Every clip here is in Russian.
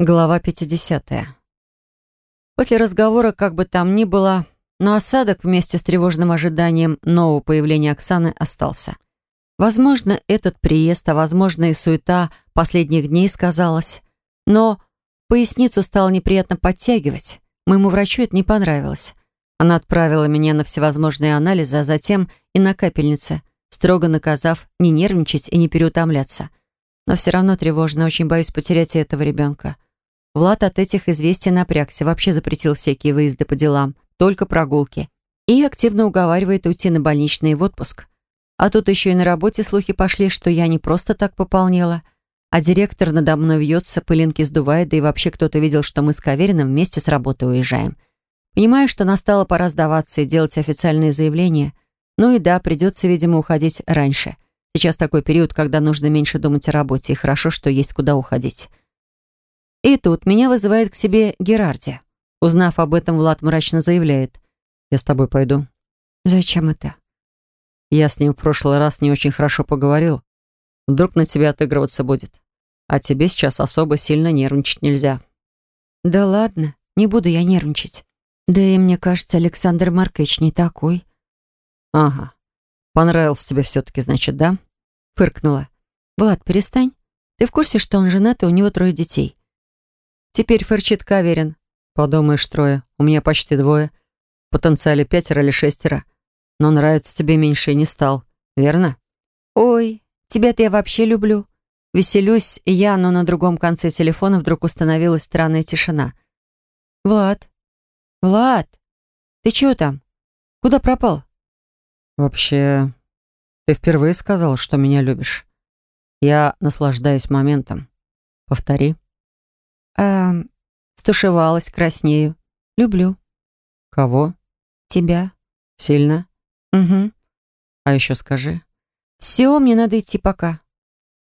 Глава 50. После разговора, как бы там ни было, но осадок вместе с тревожным ожиданием нового появления Оксаны остался. Возможно, этот приезд, а возможно и суета последних дней сказалась. Но поясницу стало неприятно подтягивать. Моему врачу это не понравилось. Она отправила меня на всевозможные анализы, а затем и на капельницы, строго наказав не нервничать и не переутомляться. Но все равно тревожно, очень боюсь потерять этого ребенка. Влад от этих известий напрягся, вообще запретил всякие выезды по делам, только прогулки. И активно уговаривает уйти на больничный в отпуск. А тут еще и на работе слухи пошли, что я не просто так пополнела, а директор надо мной вьется, пылинки сдувает, да и вообще кто-то видел, что мы с Кавериным вместе с работы уезжаем. Понимаю, что настало пора сдаваться и делать официальные заявления. Ну и да, придется, видимо, уходить раньше. Сейчас такой период, когда нужно меньше думать о работе, и хорошо, что есть куда уходить. И тут меня вызывает к себе Герарди. Узнав об этом, Влад мрачно заявляет. «Я с тобой пойду». «Зачем это?» «Я с ним в прошлый раз не очень хорошо поговорил. Вдруг на тебя отыгрываться будет. А тебе сейчас особо сильно нервничать нельзя». «Да ладно, не буду я нервничать. Да и мне кажется, Александр Маркович не такой». «Ага. Понравился тебе все-таки, значит, да?» Фыркнула. «Влад, перестань. Ты в курсе, что он женат и у него трое детей?» Теперь фырчит Каверин. Подумаешь, трое. У меня почти двое. В потенциале пятеро или шестеро. Но нравится тебе меньше не стал. Верно? Ой, тебя-то я вообще люблю. Веселюсь я, но на другом конце телефона вдруг установилась странная тишина. «Влад? Влад? Ты чего там? Куда пропал?» «Вообще, ты впервые сказал, что меня любишь. Я наслаждаюсь моментом. Повтори». Эм, стушевалась, краснею. Люблю. Кого? Тебя. Сильно? Угу. А еще скажи. Все, мне надо идти пока.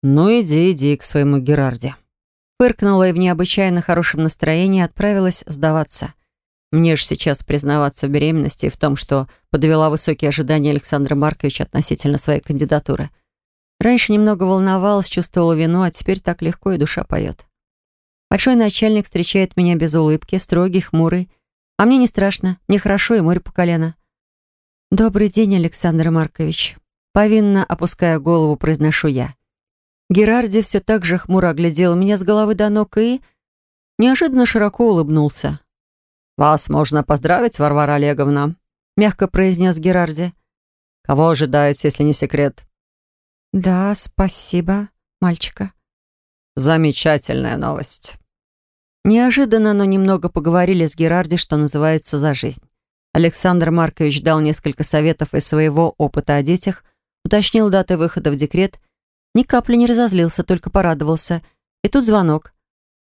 Ну, иди, иди к своему Герарде. Фыркнула и в необычайно хорошем настроении отправилась сдаваться. Мне же сейчас признаваться в беременности и в том, что подвела высокие ожидания Александра Марковича относительно своей кандидатуры. Раньше немного волновалась, чувствовала вину, а теперь так легко и душа поет. Большой начальник встречает меня без улыбки, строгий, хмурый. А мне не страшно, мне хорошо и море по колено. «Добрый день, Александр Маркович». Повинно, опуская голову, произношу я. Герарди все так же хмуро оглядел меня с головы до ног и... неожиданно широко улыбнулся. «Вас можно поздравить, Варвара Олеговна», — мягко произнес Герарди. «Кого ожидаете, если не секрет?» «Да, спасибо, мальчика». Замечательная новость. Неожиданно, но немного поговорили с Герарди, что называется, за жизнь. Александр Маркович дал несколько советов из своего опыта о детях, уточнил даты выхода в декрет, ни капли не разозлился, только порадовался. И тут звонок.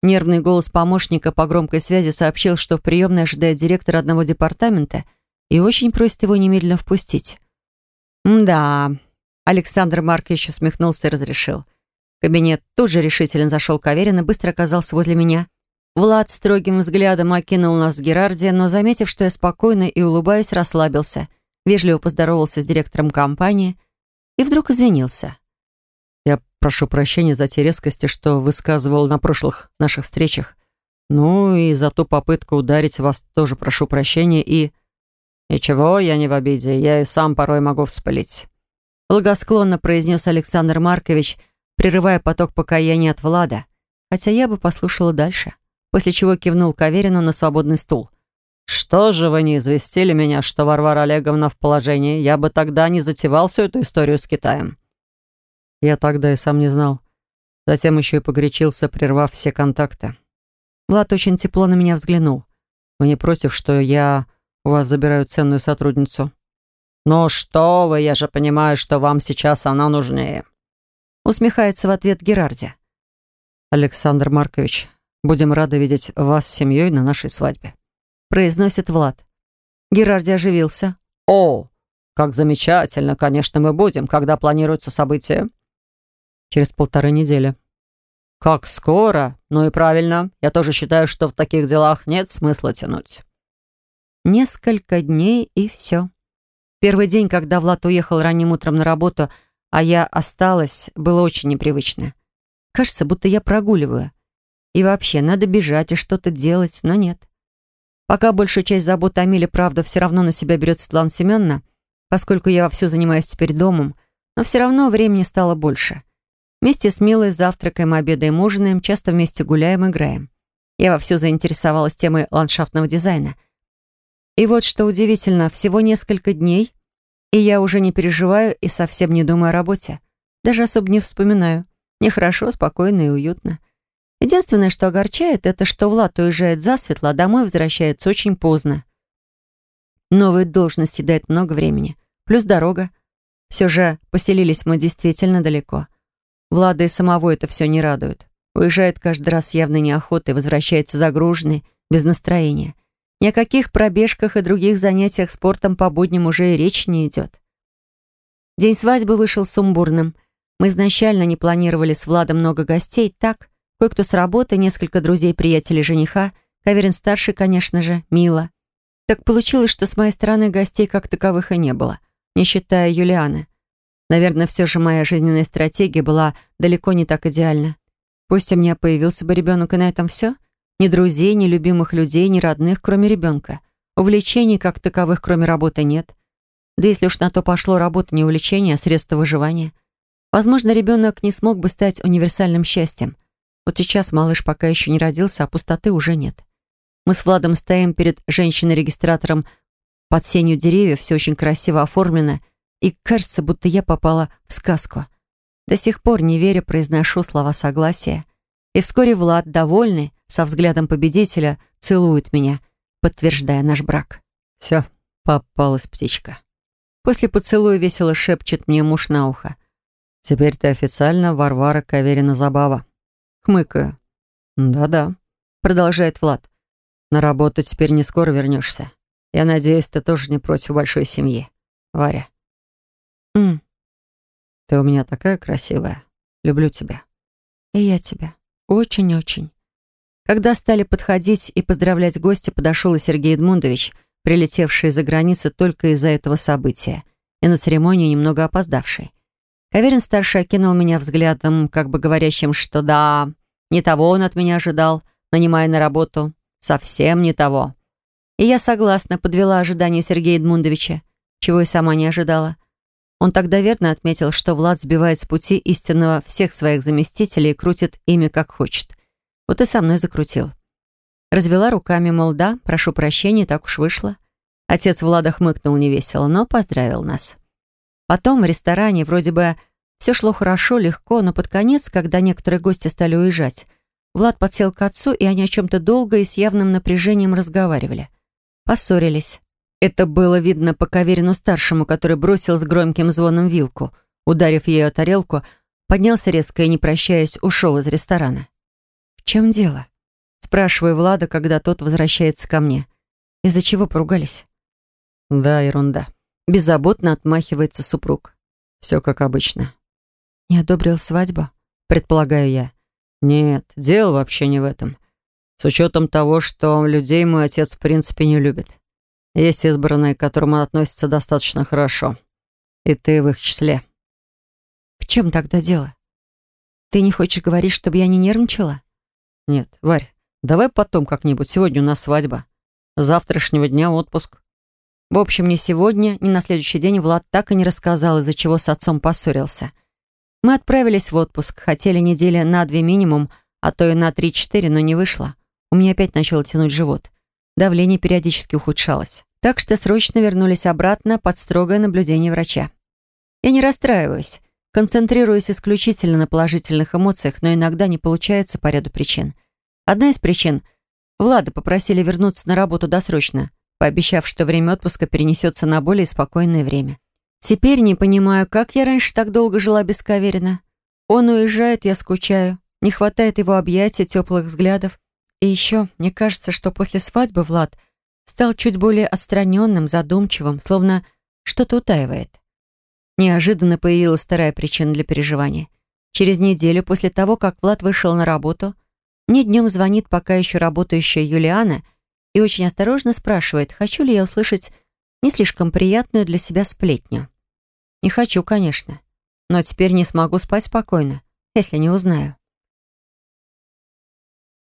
Нервный голос помощника по громкой связи сообщил, что в приемной ожидает директор одного департамента и очень просит его немедленно впустить. «Да», — Александр Маркович усмехнулся и разрешил кабинет тут же решительно зашел Каверин и быстро оказался возле меня. Влад строгим взглядом окинул нас с Герарди, но, заметив, что я спокойно и улыбаюсь, расслабился, вежливо поздоровался с директором компании и вдруг извинился. «Я прошу прощения за те резкости, что высказывал на прошлых наших встречах. Ну и за ту попытку ударить вас тоже прошу прощения и...» «Ничего, я не в обиде, я и сам порой могу вспылить», — благосклонно произнес Александр Маркович — прерывая поток покаяния от Влада, хотя я бы послушала дальше, после чего кивнул Каверину на свободный стул. «Что же вы не известили меня, что Варвара Олеговна в положении? Я бы тогда не затевал всю эту историю с Китаем». Я тогда и сам не знал. Затем еще и погорячился, прервав все контакты. Влад очень тепло на меня взглянул. «Вы не против, что я у вас забираю ценную сотрудницу?» «Ну что вы, я же понимаю, что вам сейчас она нужнее», Усмехается в ответ Герарди. «Александр Маркович, будем рады видеть вас с семьей на нашей свадьбе», произносит Влад. Герарди оживился. «О, как замечательно! Конечно, мы будем. Когда планируется событие?» «Через полторы недели». «Как скоро? Ну и правильно. Я тоже считаю, что в таких делах нет смысла тянуть». Несколько дней и все. Первый день, когда Влад уехал ранним утром на работу, а я осталась, было очень непривычно. Кажется, будто я прогуливаю. И вообще, надо бежать и что-то делать, но нет. Пока большую часть забот о Миле, правда, все равно на себя берет Светлана Семеновна, поскольку я вовсю занимаюсь теперь домом, но все равно времени стало больше. Вместе с Милой завтракаем, обедаем, ужинаем, часто вместе гуляем, играем. Я вовсю заинтересовалась темой ландшафтного дизайна. И вот что удивительно, всего несколько дней, и я уже не переживаю и совсем не думаю о работе. Даже особо не вспоминаю. Мне хорошо, спокойно и уютно. Единственное, что огорчает, это что Влад уезжает засветло, а домой возвращается очень поздно. Новые должности дает много времени. Плюс дорога. Все же поселились мы действительно далеко. Влада и самого это все не радует. Уезжает каждый раз с явной неохотой, возвращается загруженный, без настроения. Ни о каких пробежках и других занятиях спортом по будням уже и речи не идет. День свадьбы вышел сумбурным. Мы изначально не планировали с Владом много гостей, так, кое-кто с работы, несколько друзей-приятелей жениха, Каверин-старший, конечно же, Мила. Так получилось, что с моей стороны гостей как таковых и не было, не считая Юлианы. Наверное, все же моя жизненная стратегия была далеко не так идеальна. Пусть у меня появился бы ребенок, и на этом все. Ни друзей, ни любимых людей, ни родных, кроме ребенка. Увлечений как таковых, кроме работы, нет. Да если уж на то пошло, работа не увлечение, а средство выживания. Возможно, ребенок не смог бы стать универсальным счастьем. Вот сейчас малыш пока еще не родился, а пустоты уже нет. Мы с Владом стоим перед женщиной-регистратором под сенью деревьев, все очень красиво оформлено, и кажется, будто я попала в сказку. До сих пор, не веря, произношу слова согласия. И вскоре Влад, довольный, со взглядом победителя, целует меня, подтверждая наш брак. Все, попалась птичка. После поцелуя весело шепчет мне муж на ухо. «Теперь ты официально Варвара Каверина Забава». Хмыкаю. «Да-да», — продолжает Влад. «На работу теперь не скоро вернешься. Я надеюсь, ты тоже не против большой семьи, Варя». «М, ты у меня такая красивая. Люблю тебя. И я тебя. Очень-очень. Когда стали подходить и поздравлять гостя, подошел и Сергей Эдмундович, прилетевший из-за границы только из-за этого события, и на церемонию немного опоздавший. Каверин-старший окинул меня взглядом, как бы говорящим, что да, не того он от меня ожидал, нанимая на работу. Совсем не того. И я согласна, подвела ожидания Сергея Эдмундовича, чего и сама не ожидала. Он тогда верно отметил, что Влад сбивает с пути истинного всех своих заместителей и крутит ими как хочет. Вот и со мной закрутил. Развела руками, мол, да, прошу прощения, так уж вышло. Отец Влада хмыкнул невесело, но поздравил нас. Потом в ресторане вроде бы все шло хорошо, легко, но под конец, когда некоторые гости стали уезжать, Влад подсел к отцу, и они о чем-то долго и с явным напряжением разговаривали. Поссорились. Это было видно по Каверину-старшему, который бросил с громким звоном вилку. Ударив ее о тарелку, поднялся резко и, не прощаясь, ушел из ресторана. «В чем дело?» Спрашиваю Влада, когда тот возвращается ко мне. «Из-за чего поругались?» «Да, ерунда». Беззаботно отмахивается супруг. Все как обычно. «Не одобрил свадьбу?» Предполагаю я. «Нет, дело вообще не в этом. С учетом того, что людей мой отец в принципе не любит. Есть избранные, к которым он относится достаточно хорошо. И ты в их числе. В чем тогда дело? Ты не хочешь говорить, чтобы я не нервничала? Нет, Варь, давай потом как-нибудь. Сегодня у нас свадьба. Завтрашнего дня отпуск. В общем, ни сегодня, ни на следующий день Влад так и не рассказал, из-за чего с отцом поссорился. Мы отправились в отпуск, хотели недели на две минимум, а то и на три-четыре, но не вышло. У меня опять начало тянуть живот. Давление периодически ухудшалось. Так что срочно вернулись обратно под строгое наблюдение врача. Я не расстраиваюсь, концентрируюсь исключительно на положительных эмоциях, но иногда не получается по ряду причин. Одна из причин — Влада попросили вернуться на работу досрочно, пообещав, что время отпуска перенесется на более спокойное время. Теперь не понимаю, как я раньше так долго жила без Каверина. Он уезжает, я скучаю. Не хватает его объятий, теплых взглядов. И еще, мне кажется, что после свадьбы Влад стал чуть более отстраненным, задумчивым, словно что-то утаивает. Неожиданно появилась вторая причина для переживания. Через неделю после того, как Влад вышел на работу, мне днем звонит пока еще работающая Юлиана и очень осторожно спрашивает, хочу ли я услышать не слишком приятную для себя сплетню. Не хочу, конечно, но теперь не смогу спать спокойно, если не узнаю.